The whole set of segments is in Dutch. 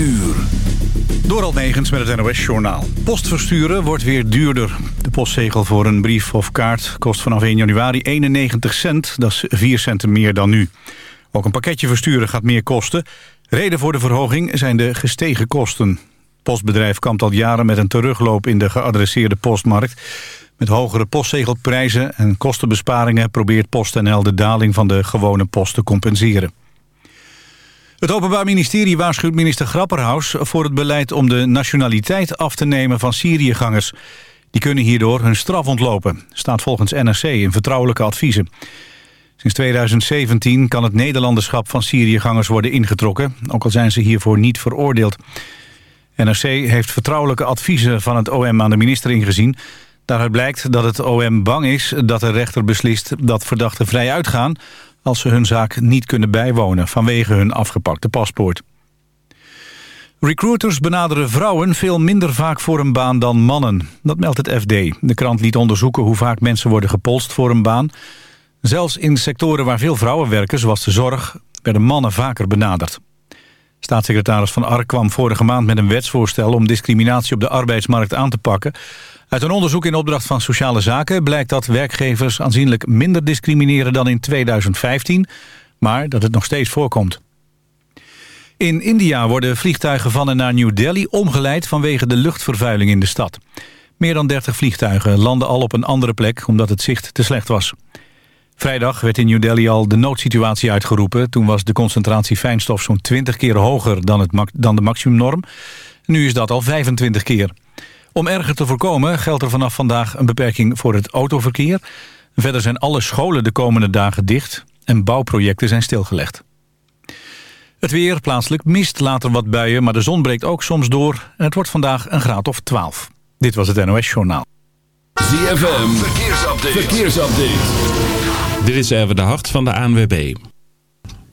uur. Door Negens met het NOS-journaal. Post versturen wordt weer duurder. De postzegel voor een brief of kaart kost vanaf 1 januari 91 cent. Dat is 4 centen meer dan nu. Ook een pakketje versturen gaat meer kosten. Reden voor de verhoging zijn de gestegen kosten. Postbedrijf kampt al jaren met een terugloop in de geadresseerde postmarkt. Met hogere postzegelprijzen en kostenbesparingen... probeert PostNL de daling van de gewone post te compenseren. Het Openbaar Ministerie waarschuwt minister Grapperhaus voor het beleid om de nationaliteit af te nemen van Syriëgangers. Die kunnen hierdoor hun straf ontlopen, staat volgens NRC in vertrouwelijke adviezen. Sinds 2017 kan het Nederlanderschap van Syriëgangers worden ingetrokken, ook al zijn ze hiervoor niet veroordeeld. NRC heeft vertrouwelijke adviezen van het OM aan de minister ingezien. Daaruit blijkt dat het OM bang is dat de rechter beslist dat verdachten vrij uitgaan als ze hun zaak niet kunnen bijwonen vanwege hun afgepakte paspoort. Recruiters benaderen vrouwen veel minder vaak voor een baan dan mannen. Dat meldt het FD. De krant liet onderzoeken hoe vaak mensen worden gepolst voor een baan. Zelfs in sectoren waar veel vrouwen werken, zoals de zorg, werden mannen vaker benaderd. Staatssecretaris Van Ark kwam vorige maand met een wetsvoorstel... om discriminatie op de arbeidsmarkt aan te pakken. Uit een onderzoek in opdracht van Sociale Zaken... blijkt dat werkgevers aanzienlijk minder discrimineren dan in 2015... maar dat het nog steeds voorkomt. In India worden vliegtuigen van en naar New Delhi omgeleid... vanwege de luchtvervuiling in de stad. Meer dan 30 vliegtuigen landen al op een andere plek... omdat het zicht te slecht was. Vrijdag werd in New Delhi al de noodsituatie uitgeroepen. Toen was de concentratie fijnstof zo'n 20 keer hoger dan, het, dan de maximumnorm. Nu is dat al 25 keer. Om erger te voorkomen geldt er vanaf vandaag een beperking voor het autoverkeer. Verder zijn alle scholen de komende dagen dicht en bouwprojecten zijn stilgelegd. Het weer, plaatselijk mist, later wat buien, maar de zon breekt ook soms door. En het wordt vandaag een graad of 12. Dit was het NOS Journaal. ZFM, verkeersupdate. verkeersupdate. Dit is even de hart van de ANWB.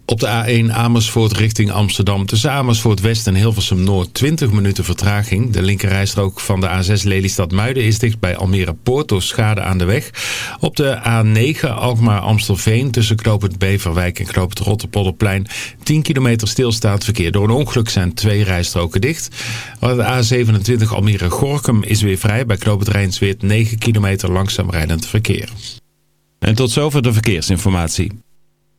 Op de A1 Amersfoort richting Amsterdam tussen Amersfoort West en Hilversum Noord 20 minuten vertraging. De linkerrijstrook van de A6 Lelystad Muiden is dicht bij Almere Poort door schade aan de weg. Op de A9 Alkmaar Amstelveen tussen Knoopend Beverwijk en Knoopend Rotterpolderplein 10 kilometer stilstaand verkeer. Door een ongeluk zijn twee rijstroken dicht. De A27 Almere Gorkum is weer vrij bij Knoopend Rijnsweert 9 kilometer langzaam rijdend verkeer. En tot zover de verkeersinformatie.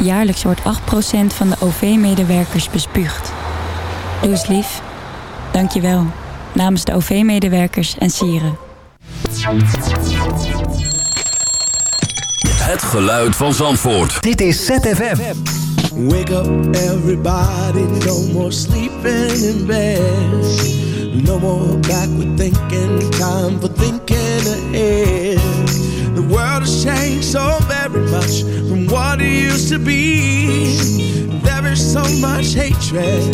Jaarlijks wordt 8% van de OV-medewerkers bespuugd. Doe eens lief. Dank je wel. Namens de OV-medewerkers en sieren. Het geluid van Zandvoort. Dit is ZFM. Wake up everybody, no more sleeping in bed. No more backward thinking, time for thinking ahead. World has changed so very much from what it used to be. There is so much hatred,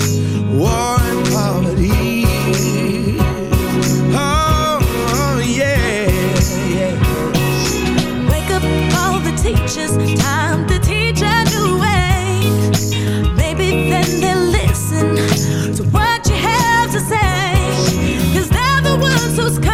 war and poverty. Oh, yeah, yeah. Wake up all the teachers, time to teach a new way. Maybe then they'll listen to what you have to they're the ones who's coming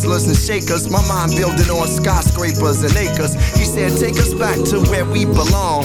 Hustlers and shakers. My mind building on skyscrapers and acres. He said take us back to where we belong.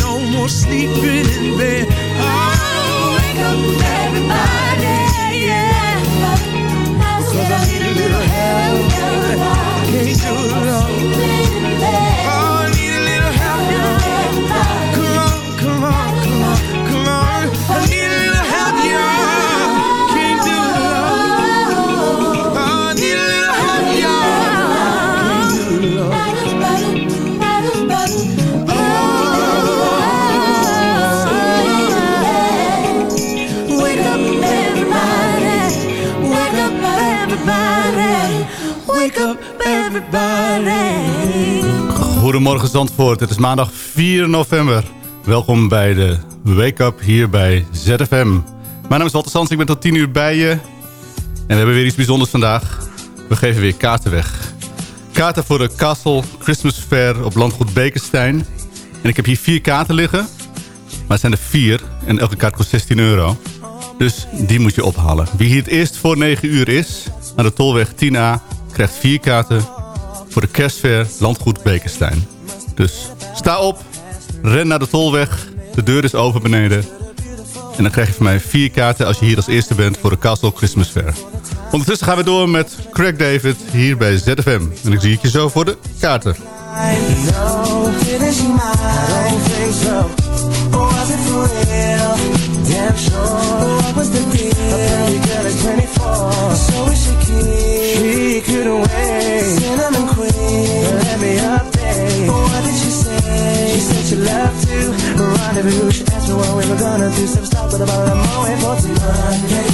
No more sleeping in bed. Oh, wake up, Goedemorgen het is maandag 4 november. Welkom bij de Wake Up hier bij ZFM. Mijn naam is Walter Sands, ik ben tot 10 uur bij je. En we hebben weer iets bijzonders vandaag. We geven weer kaarten weg. Kaarten voor de Castle Christmas Fair op landgoed Bekenstein. En ik heb hier vier kaarten liggen. Maar het zijn er vier en elke kaart kost 16 euro. Dus die moet je ophalen. Wie hier het eerst voor 9 uur is, naar de Tolweg 10A... krijgt vier kaarten voor de kerstfair Landgoed Bekenstein. Dus sta op, ren naar de Tolweg. De deur is open beneden. En dan krijg je van mij vier kaarten als je hier als eerste bent voor de Castle Christmas Fair. Ondertussen gaan we door met Craig David hier bij ZFM. En ik zie je zo voor de kaarten. What did she say? She said she loved to rendezvous. She asked me what we were gonna do. So we stopped with a Moet for Monday.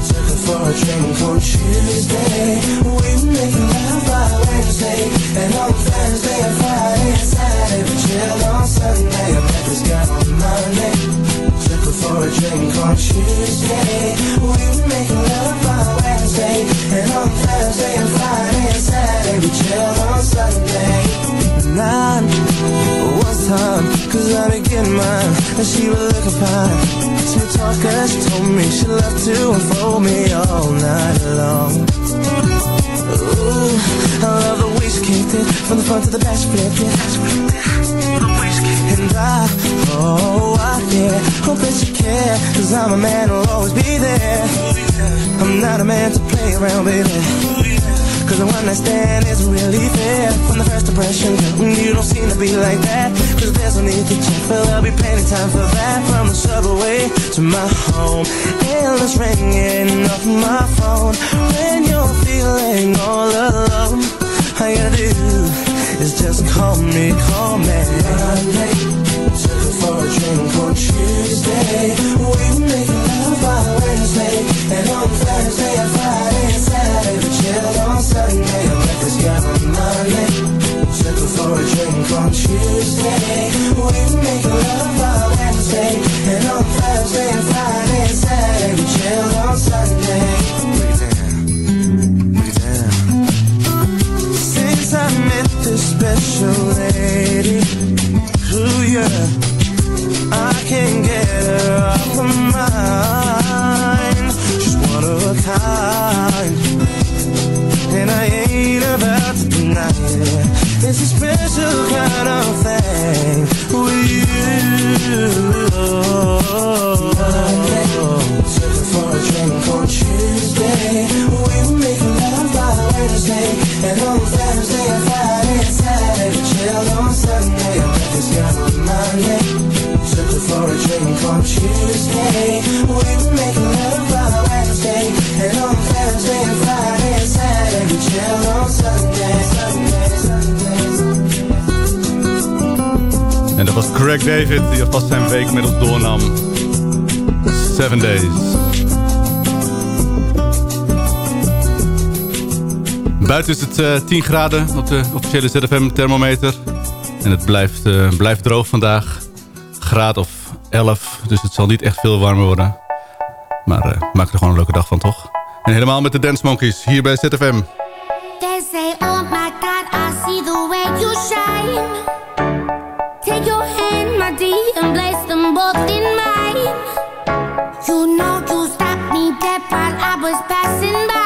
Took her for a drink on Tuesday. We were making love by Wednesday. And on Thursday and Friday and Saturday we chilled on Sunday. I met this girl on Monday. Took her for a drink on Tuesday. We were making love by Wednesday. And on Thursday and Friday and Saturday we chilled on Sunday. Nine was time, cause I been getting mine. And she was looking fine. Smooth talker, she told me she loved to unfold me all night long. Ooh, I love the way she kicked it From the front to the back, she flipped it And I, oh, I, yeah Hope that you care Cause I'm a man who'll always be there I'm not a man to play around, baby Cause the one I stand is really fair. From the first impression, girl, mm, you don't seem to be like that. Cause there's no need to check, but there'll be plenty time for that. From the subway to my home Endless ringing off my phone. When you're feeling all alone All you gotta do is just call me, call me drink on Tuesday. We were making love by Wednesday. And on Thursday and Friday and Saturday. We chilled on Sunday. I met this girl on Monday. Took her for a drink on Tuesday. We were making love by Wednesday. And on Thursday and Friday and Saturday. We chilled on Sunday. Since I met this special lady, ooh yeah, can't get her off my mind. She's one of a kind, and I ain't about to deny it. It's a special kind of thing with you. Her for a drink on Tuesday. We were making love by Wednesday. And on Thursday on Sunday. Monday. Drink on Tuesday. We were making love Wednesday. And on Thursday and Friday and Saturday. We chilled on. En dat was Craig David, die alvast zijn week met ons doornam. Seven Days. Buiten is het eh, 10 graden op de officiële ZFM thermometer. En het blijft, eh, blijft droog vandaag. Graad of 11, dus het zal niet echt veel warmer worden. Maar eh, maak er gewoon een leuke dag van, toch? En helemaal met de Dance Monkeys hier bij ZFM. Oh my God, I see the way you shine. Take your hand, my dear, and place them both in mine. You know you stopped me dead while I was passing by.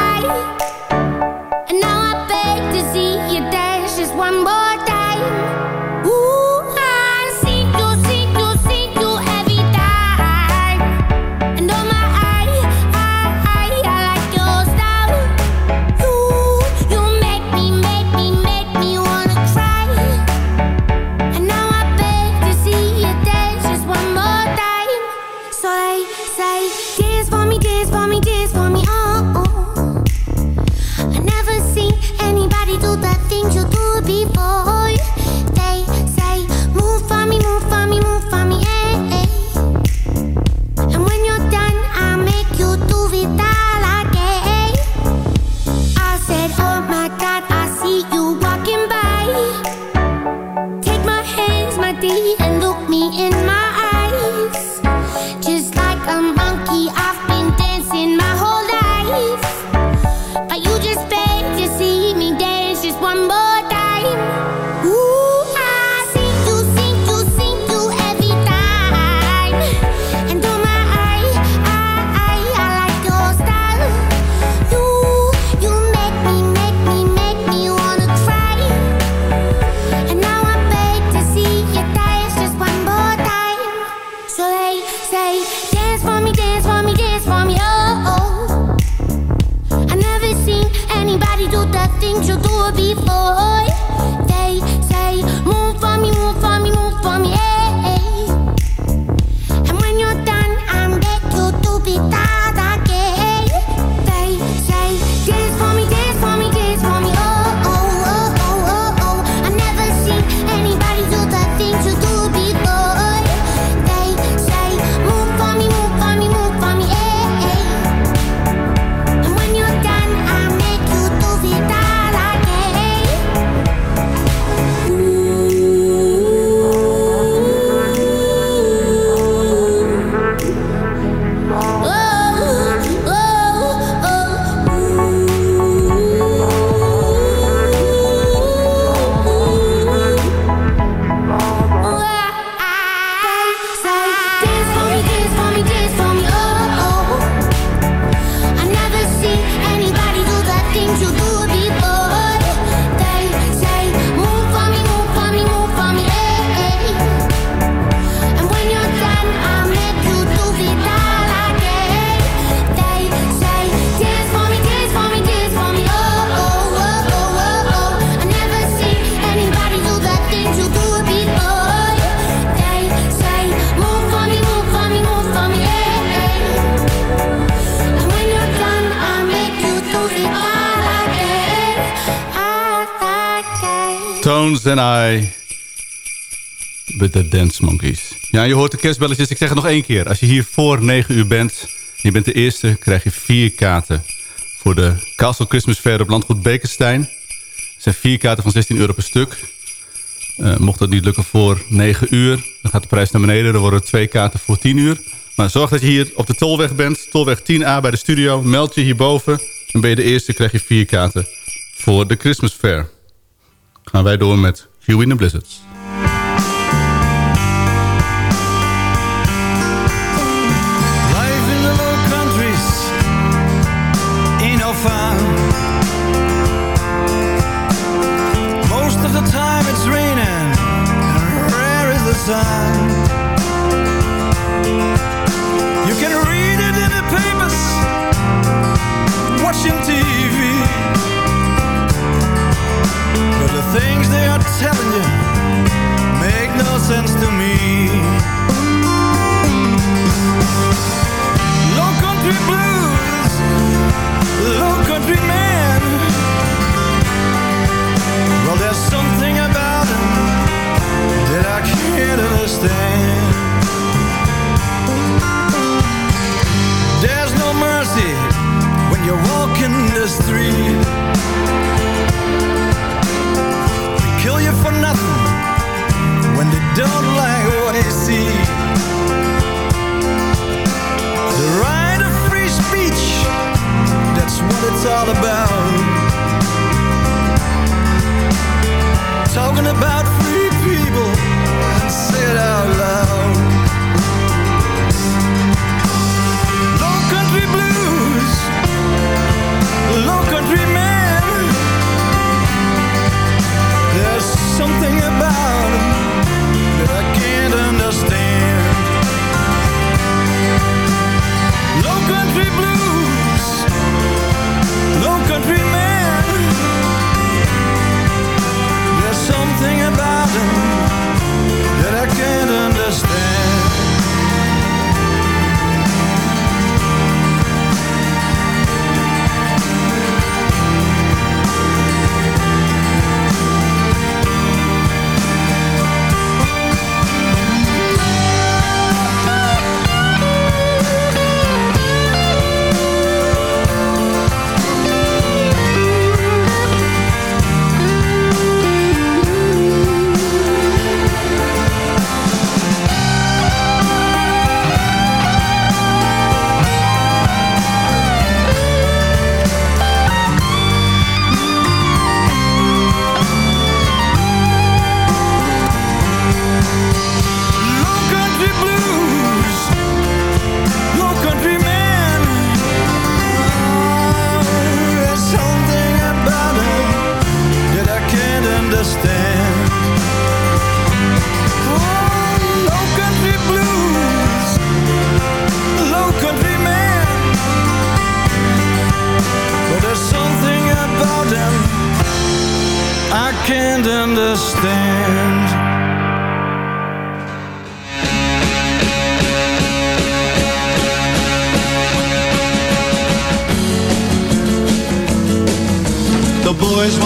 Tones and I. with the Dance Monkeys. Ja, je hoort de kerstbelletjes. Ik zeg het nog één keer. Als je hier voor 9 uur bent, je bent de eerste, krijg je vier kaarten. Voor de Castle Christmas Fair op Landgoed Bekenstein. Zijn vier kaarten van 16 euro per stuk. Uh, mocht dat niet lukken voor 9 uur, dan gaat de prijs naar beneden. Dan worden twee kaarten voor 10 uur. Maar zorg dat je hier op de Tolweg bent. Tolweg 10A bij de studio. Meld je hierboven. En ben je de eerste, krijg je vier kaarten voor de Christmas Fair. Gaan wij door met Huey and the Blizzards. Sense to me. Low country blues, low country man. Well, there's something about him that I can't understand. There's no mercy when you're walking the street. Don't like what they see. The right of free speech, that's what it's all about. Talking about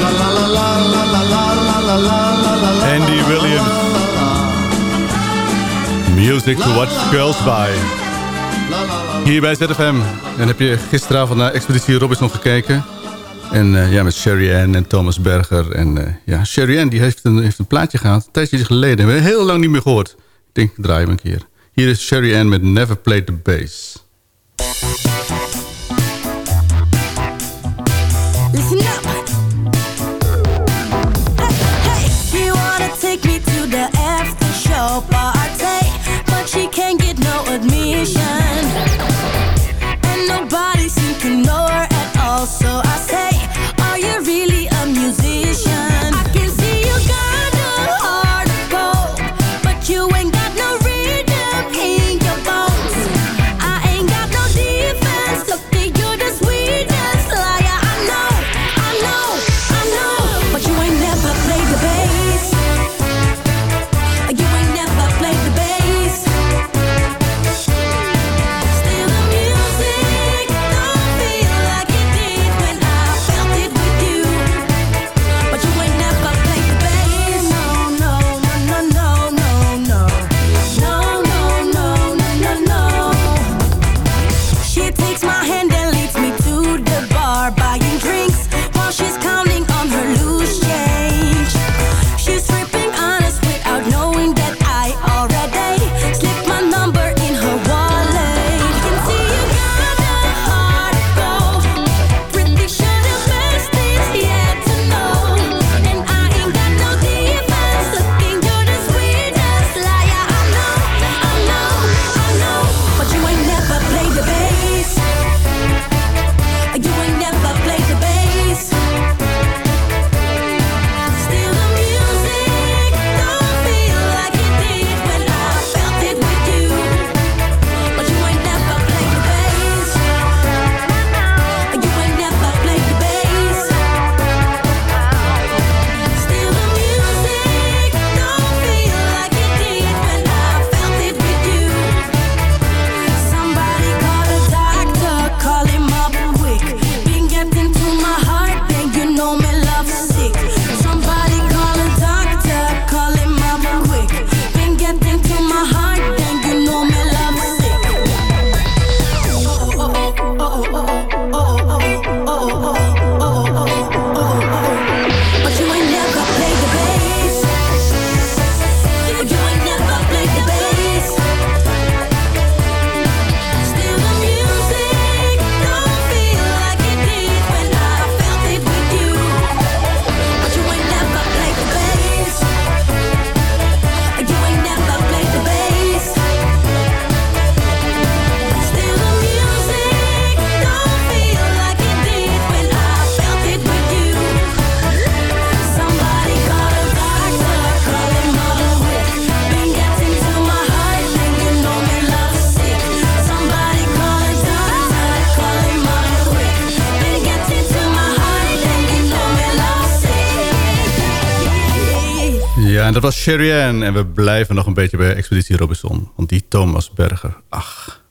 La la la la la la la la la la Andy Williams. Music to watch girls by. Hier bij ZFM. En heb je gisteravond naar Expeditie Robinson gekeken? En ja, met Sherry Ann en Thomas Berger. En ja, Sherry Ann die heeft, een, heeft een plaatje gehad. Een tijdje geleden. Hebben we heel lang niet meer gehoord. Ik denk, draai hem een keer. Hier is Sherry Ann met Never Played the Bass. Listen up. Ja, en dat was Sherrianne. En we blijven nog een beetje bij Expeditie Robinson. Want die Thomas Berger, ach...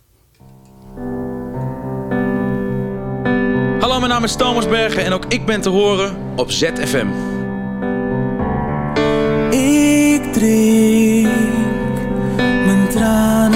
Hallo, mijn naam is Thomas Berger, en ook ik ben te horen op ZFM. Ik drink mijn tranen.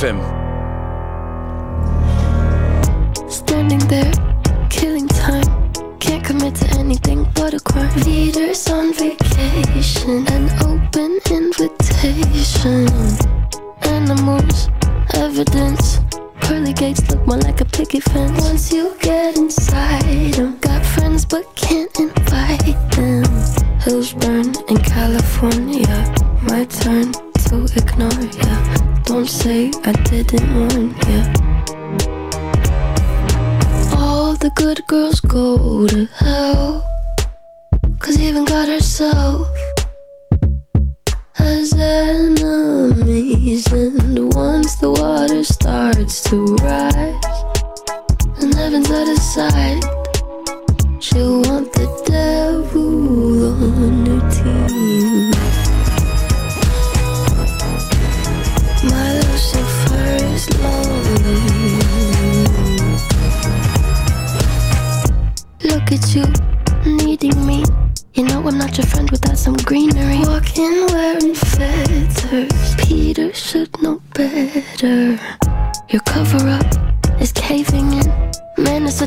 FM. To rise, and heaven's out of sight, she'll want the devil on her team. My Lucifer is lonely. Look at you, needing me. You know I'm not your friend without some greenery. Walking wearing feathers.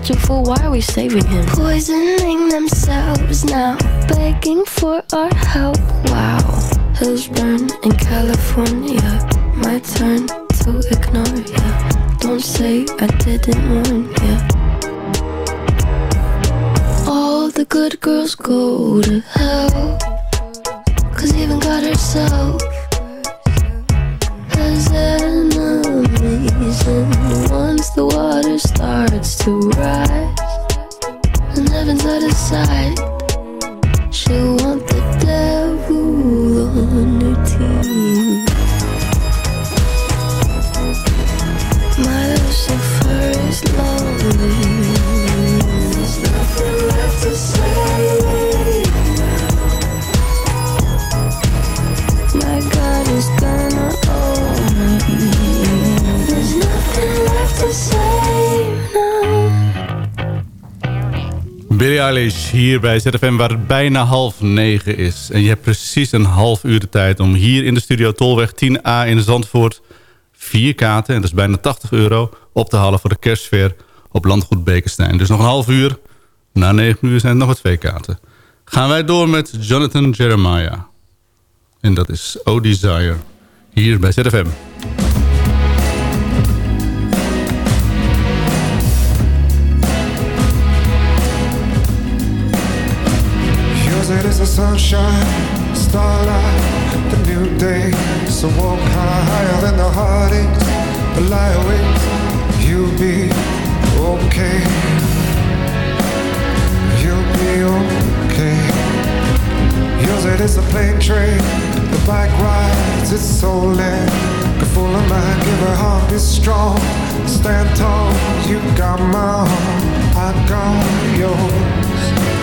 Such fool, why are we saving him? Poisoning themselves now, begging for our help. Wow. Hills burn in California. My turn to ignore ya. Don't say I didn't warn ya. All the good girls go to hell. Cause even God herself once the water starts to rise, and heaven's out of sight, she'll want the devil on her team. My Lucifer is lonely. Billie hier bij ZFM waar het bijna half negen is. En je hebt precies een half uur de tijd om hier in de studio Tolweg 10A in Zandvoort... vier kaarten, en dat is bijna 80 euro, op te halen voor de kerstfeer op Landgoed Bekenstein. Dus nog een half uur. Na negen uur zijn het nog maar twee kaarten. Gaan wij door met Jonathan Jeremiah. En dat is O Desire. Hier bij ZFM. The sunshine, starlight, the new day. So walk higher than the heartaches, but lie awake. You'll be okay. You'll be okay. Yours it is a plane train, the bike rides, it's so lit. A full of mind, give her heart is strong. Stand tall, you got my heart, I got yours.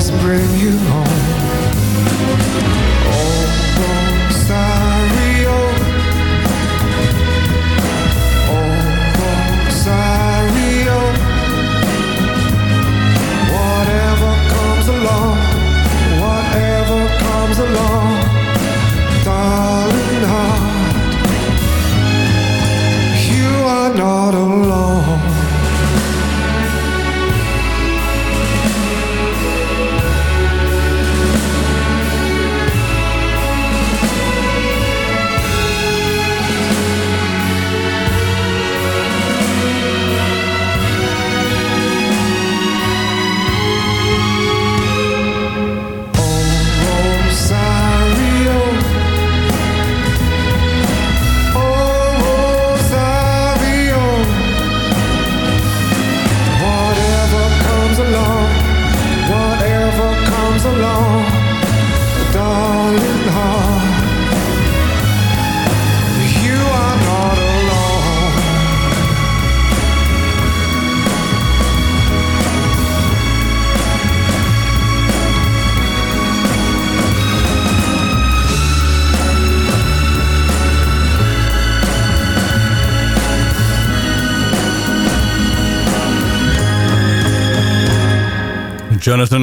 dream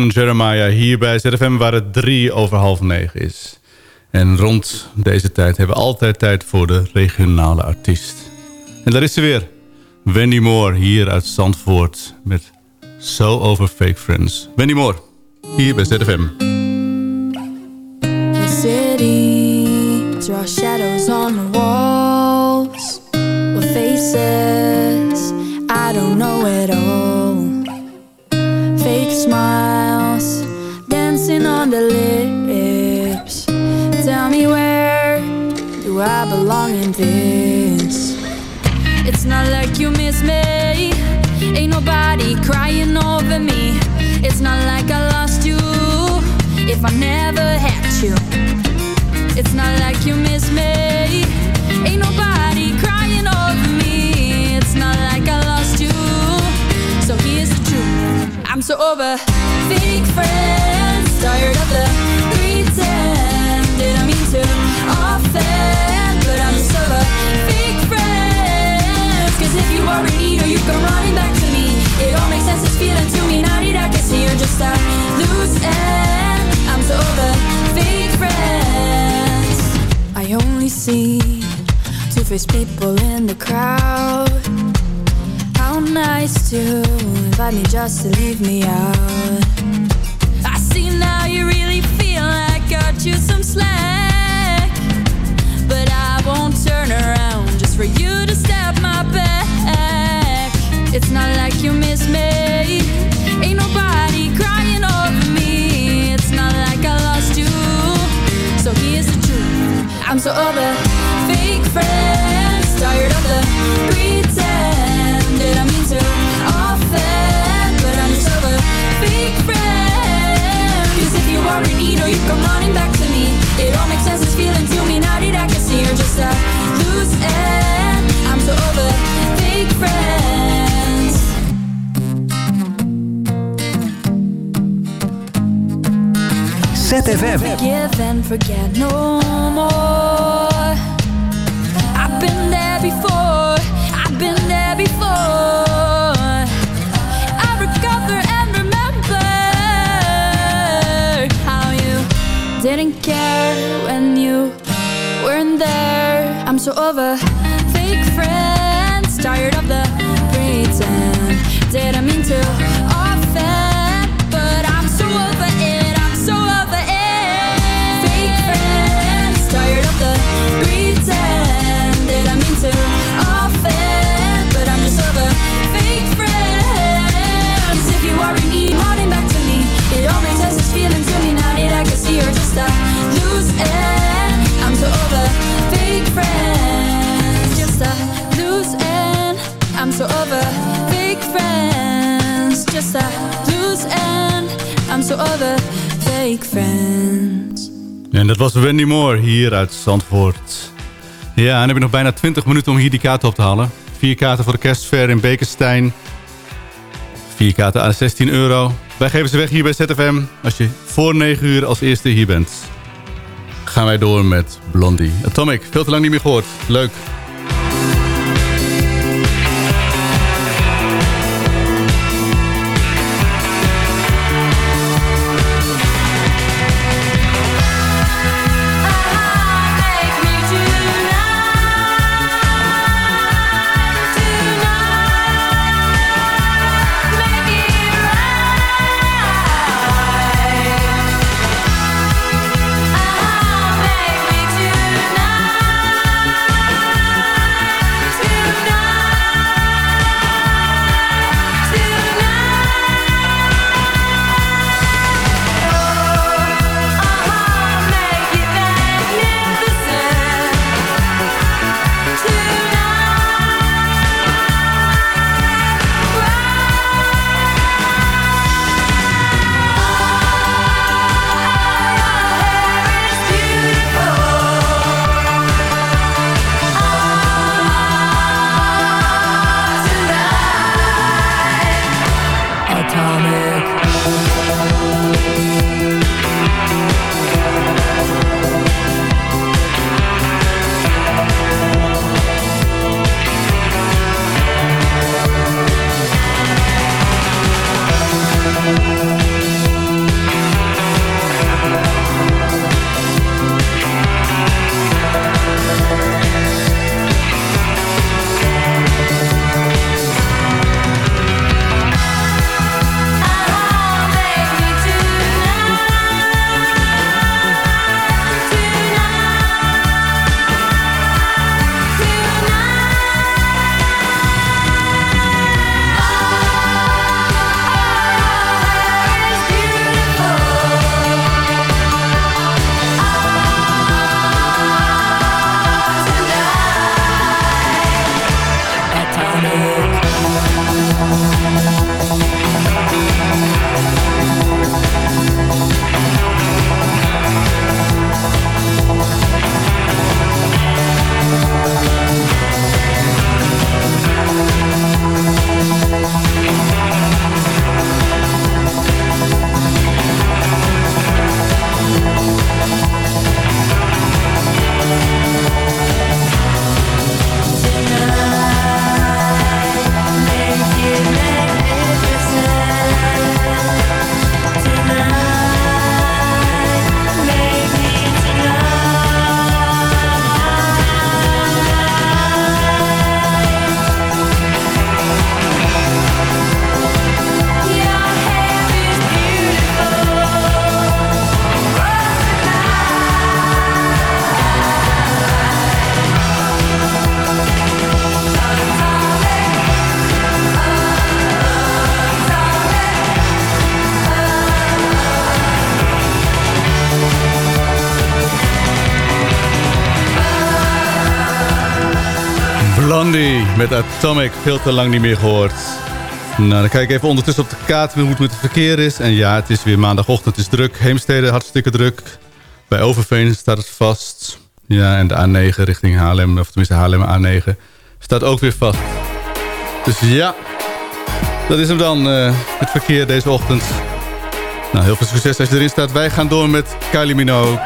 Jeremiah hier bij ZFM waar het drie over half negen is. En rond deze tijd hebben we altijd tijd voor de regionale artiest. En daar is ze weer. Wendy Moore hier uit Zandvoort met So Over Fake Friends. Wendy Moore, hier bij ZFM. You. It's not like you miss me. Ain't nobody crying over me. It's not like I lost you. So here's the truth. I'm so over fake friends. Tired of the pretend. Didn't mean to offend, but I'm just over fake friends. Cause if you are in need or you come running back to me, it all makes sense. It's feeling to me. Now that I can see you're just a loose end. Over fake friends. I only see two-faced people in the crowd. How nice to invite me just to leave me out. I see now you really feel I got you some slack. But I won't turn around just for you to stab my back. It's not like you miss me. Ain't nobody crying I'm so over fake friends Tired of the pretend Did I mean to offend But I'm just over fake friends. Cause if you are in need or you come running back to me It all makes sense, it's feeling to me Now that I can see you're just a loose end. I'm so over fake friends. ZFM. Forgive and forget no more. I've been there before. I've been there before. I recover and remember how you didn't care when you weren't there. I'm so over fake friends, tired of the pretend. Didn't mean to I'm so fake friends. En dat was Wendy Moore hier uit Zandvoort. Ja, en dan heb je nog bijna 20 minuten om hier die kaarten op te halen. Vier kaarten voor de kerstfair in Bekenstein. Vier kaarten aan 16 euro. Wij geven ze weg hier bij ZFM. Als je voor 9 uur als eerste hier bent. Gaan wij door met Blondie. Atomic, veel te lang niet meer gehoord. Leuk. Atomic. Veel te lang niet meer gehoord. Nou, dan kijk ik even ondertussen op de kaart hoe het met het verkeer is. En ja, het is weer maandagochtend. Het is druk. Heemstede hartstikke druk. Bij Overveen staat het vast. Ja, en de A9 richting Haarlem, of tenminste Haarlem A9, staat ook weer vast. Dus ja, dat is hem dan, eh, het verkeer deze ochtend. Nou, heel veel succes als je erin staat. Wij gaan door met Kylie Minogue.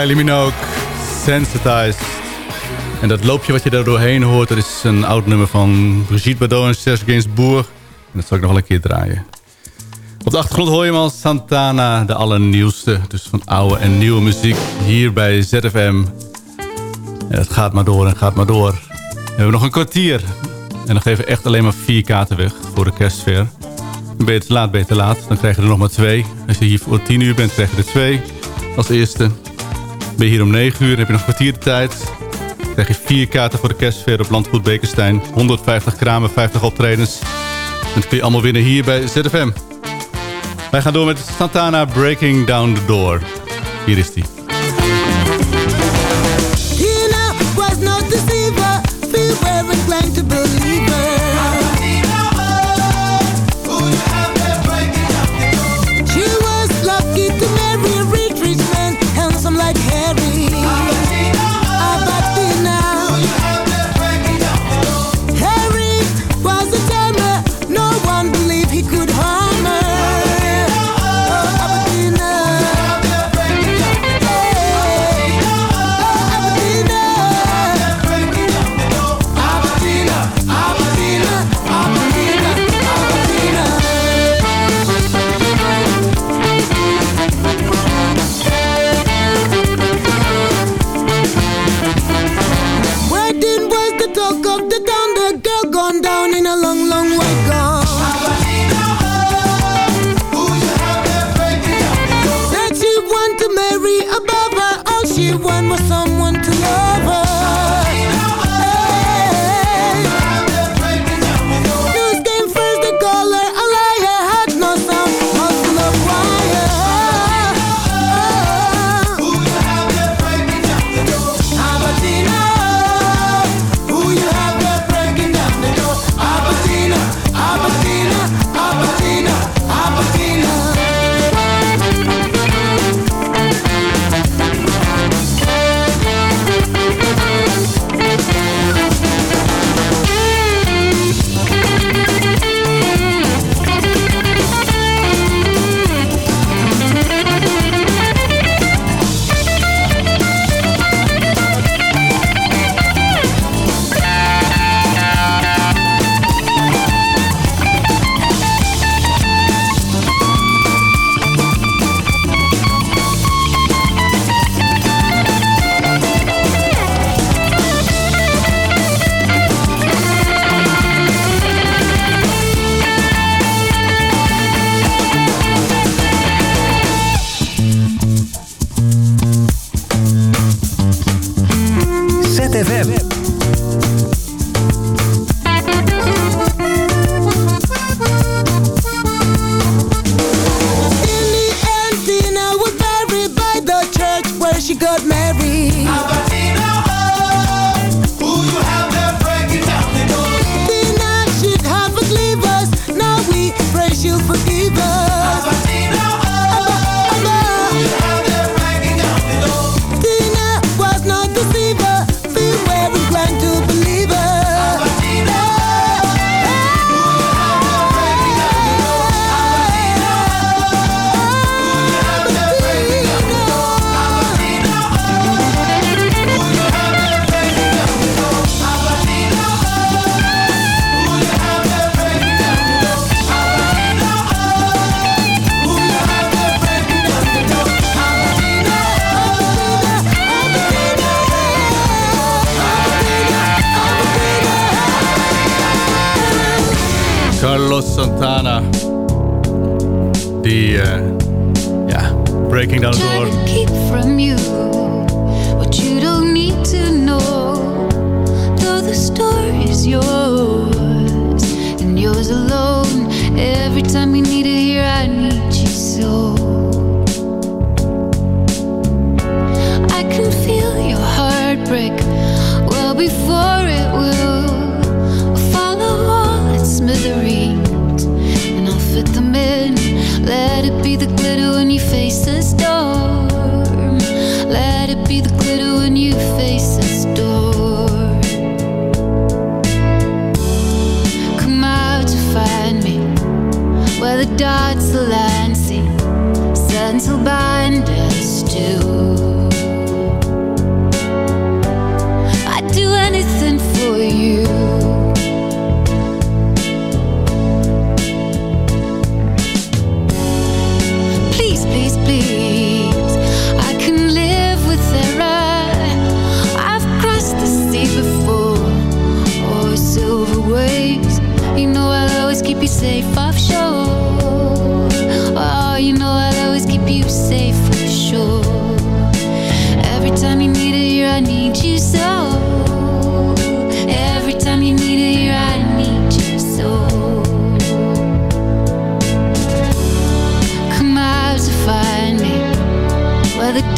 Kylie Sensitized. En dat loopje wat je daar doorheen hoort... dat is een oud nummer van Brigitte Bardot en Serge Gainsbourg. En dat zal ik nog wel een keer draaien. Op de achtergrond hoor je hem al Santana, de allernieuwste. Dus van oude en nieuwe muziek hier bij ZFM. En het gaat maar door en gaat maar door. We hebben nog een kwartier. En dan geven we echt alleen maar vier kaarten weg voor de kerstfair. Dan ben te laat, ben te laat. Dan krijg je er nog maar twee. Als je hier voor tien uur bent, krijg je er twee. Als eerste. Ben je hier om 9 uur, heb je nog kwartier de tijd. Krijg je vier kaarten voor de kerstfair op Landgoed Bekenstein. 150 kramen, 50 optredens. En dat kun je allemaal winnen hier bij ZFM. Wij gaan door met Santana Breaking Down the Door. Hier is die.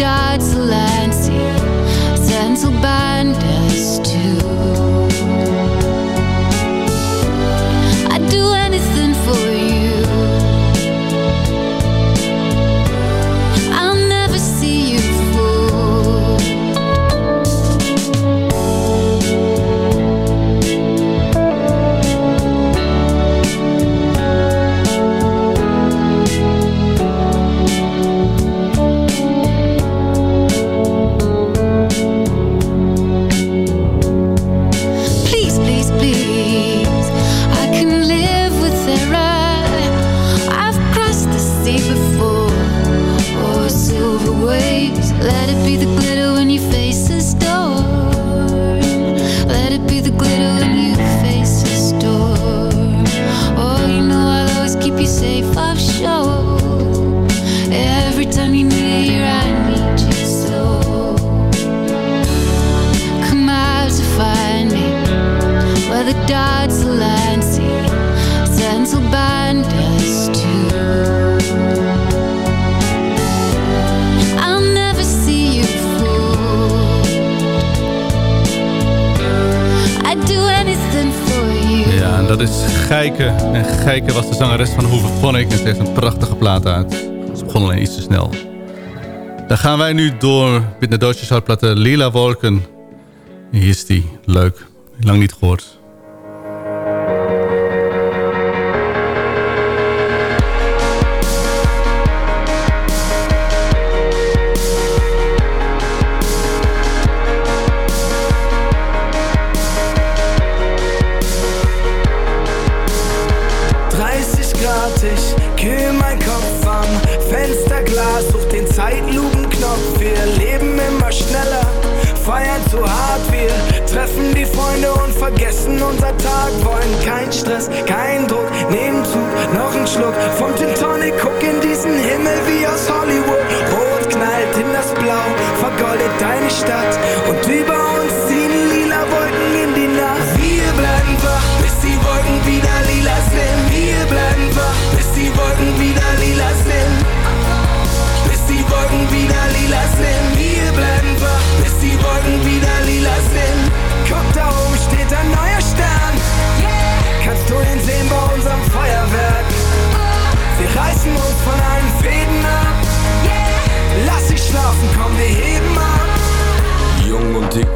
God's love. Was de zangeres van Hoevenphonic en ze heeft een prachtige plaat uit. Ze begon alleen iets te snel. Dan gaan wij nu door met de doosjes zoutplatte Lila Wolken. Hier is die. Leuk. Lang niet gehoord.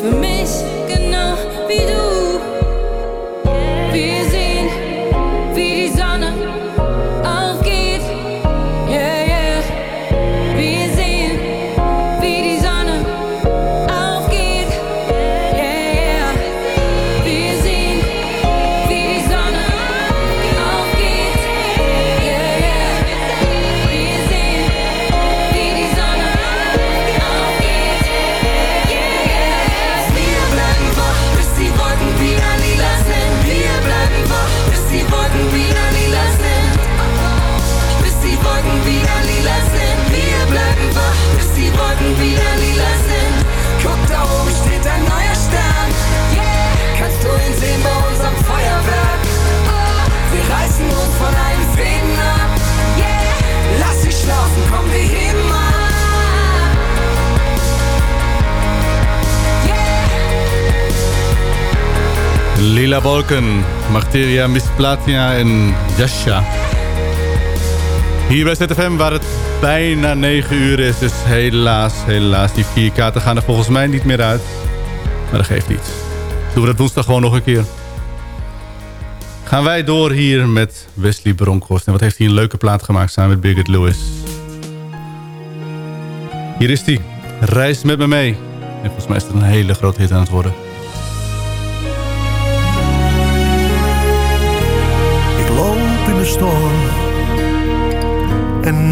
Für mich Lila Wolken, Materia Misplatia en Jascha. Hier bij ZFM waar het bijna 9 uur is. Dus helaas, helaas. Die vier kaarten gaan er volgens mij niet meer uit. Maar dat geeft niets. Doen we dat woensdag gewoon nog een keer. Gaan wij door hier met Wesley Bronkhorst. En wat heeft hij een leuke plaat gemaakt samen met Birgit Lewis. Hier is hij. Reis met me mee. En volgens mij is het een hele grote hit aan het worden.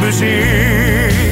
Bezit.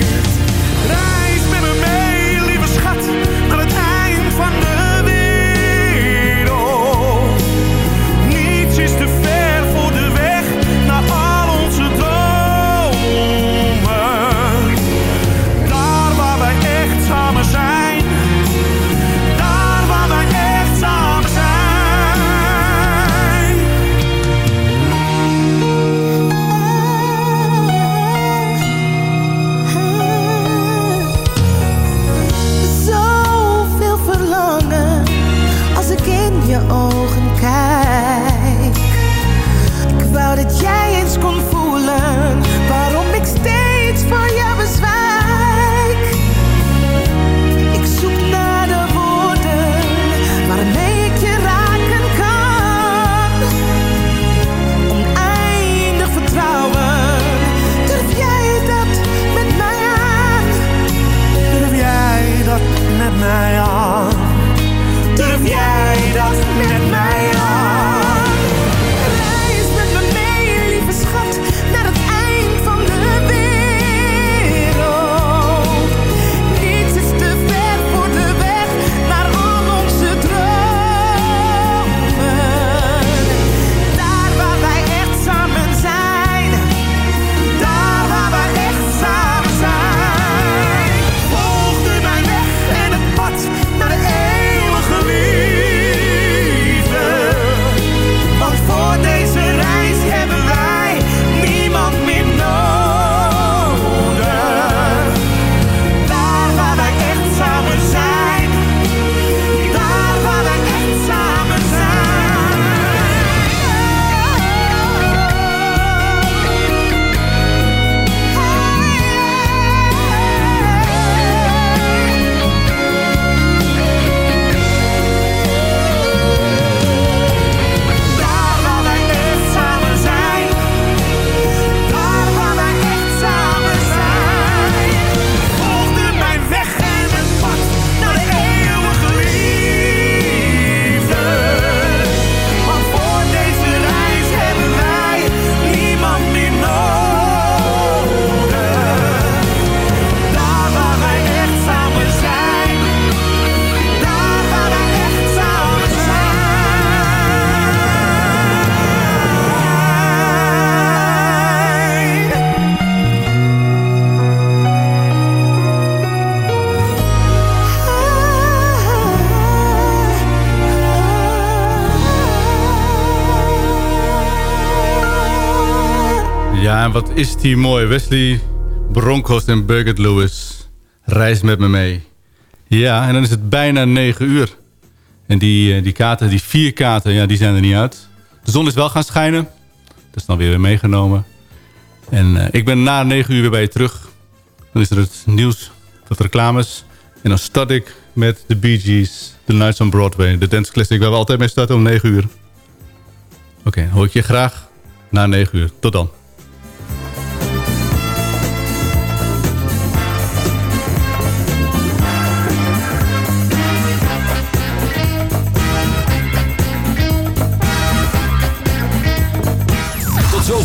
Wat is die mooi. Wesley Broncos en Birgit Lewis. Reis met me mee. Ja, en dan is het bijna 9 uur. En die, eh, die kaarten, die vier kaarten, ja, die zijn er niet uit. De zon is wel gaan schijnen. Dat is dan weer meegenomen. En eh, ik ben na 9 uur weer bij je terug. Dan is er het nieuws, wat reclames. En dan start ik met de Bee Gees, The Nights on Broadway. De dance classic waar we altijd mee starten om 9 uur. Oké, dan hoor ik je graag na 9 uur. Tot dan.